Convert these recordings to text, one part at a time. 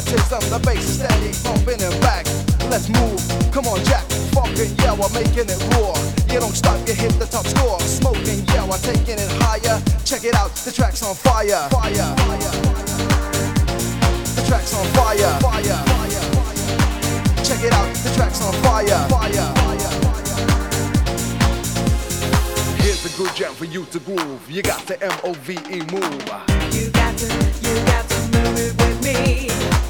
automatism, the bass steady, bumping it back. Let's move, come on Jack, Fucking yeah, we're making it roar. You don't stop, you hit the top score. Smoking yeah, we're taking it higher. Check it out, the track's on fire. Fire. fire. The track's on fire. Fire. fire. Check it out, the track's on fire. Fire. Here's a good jam for you to groove. You got to M O V E move. You got to, you got to move it with me.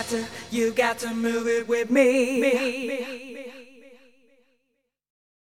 got to, you got to move it with me.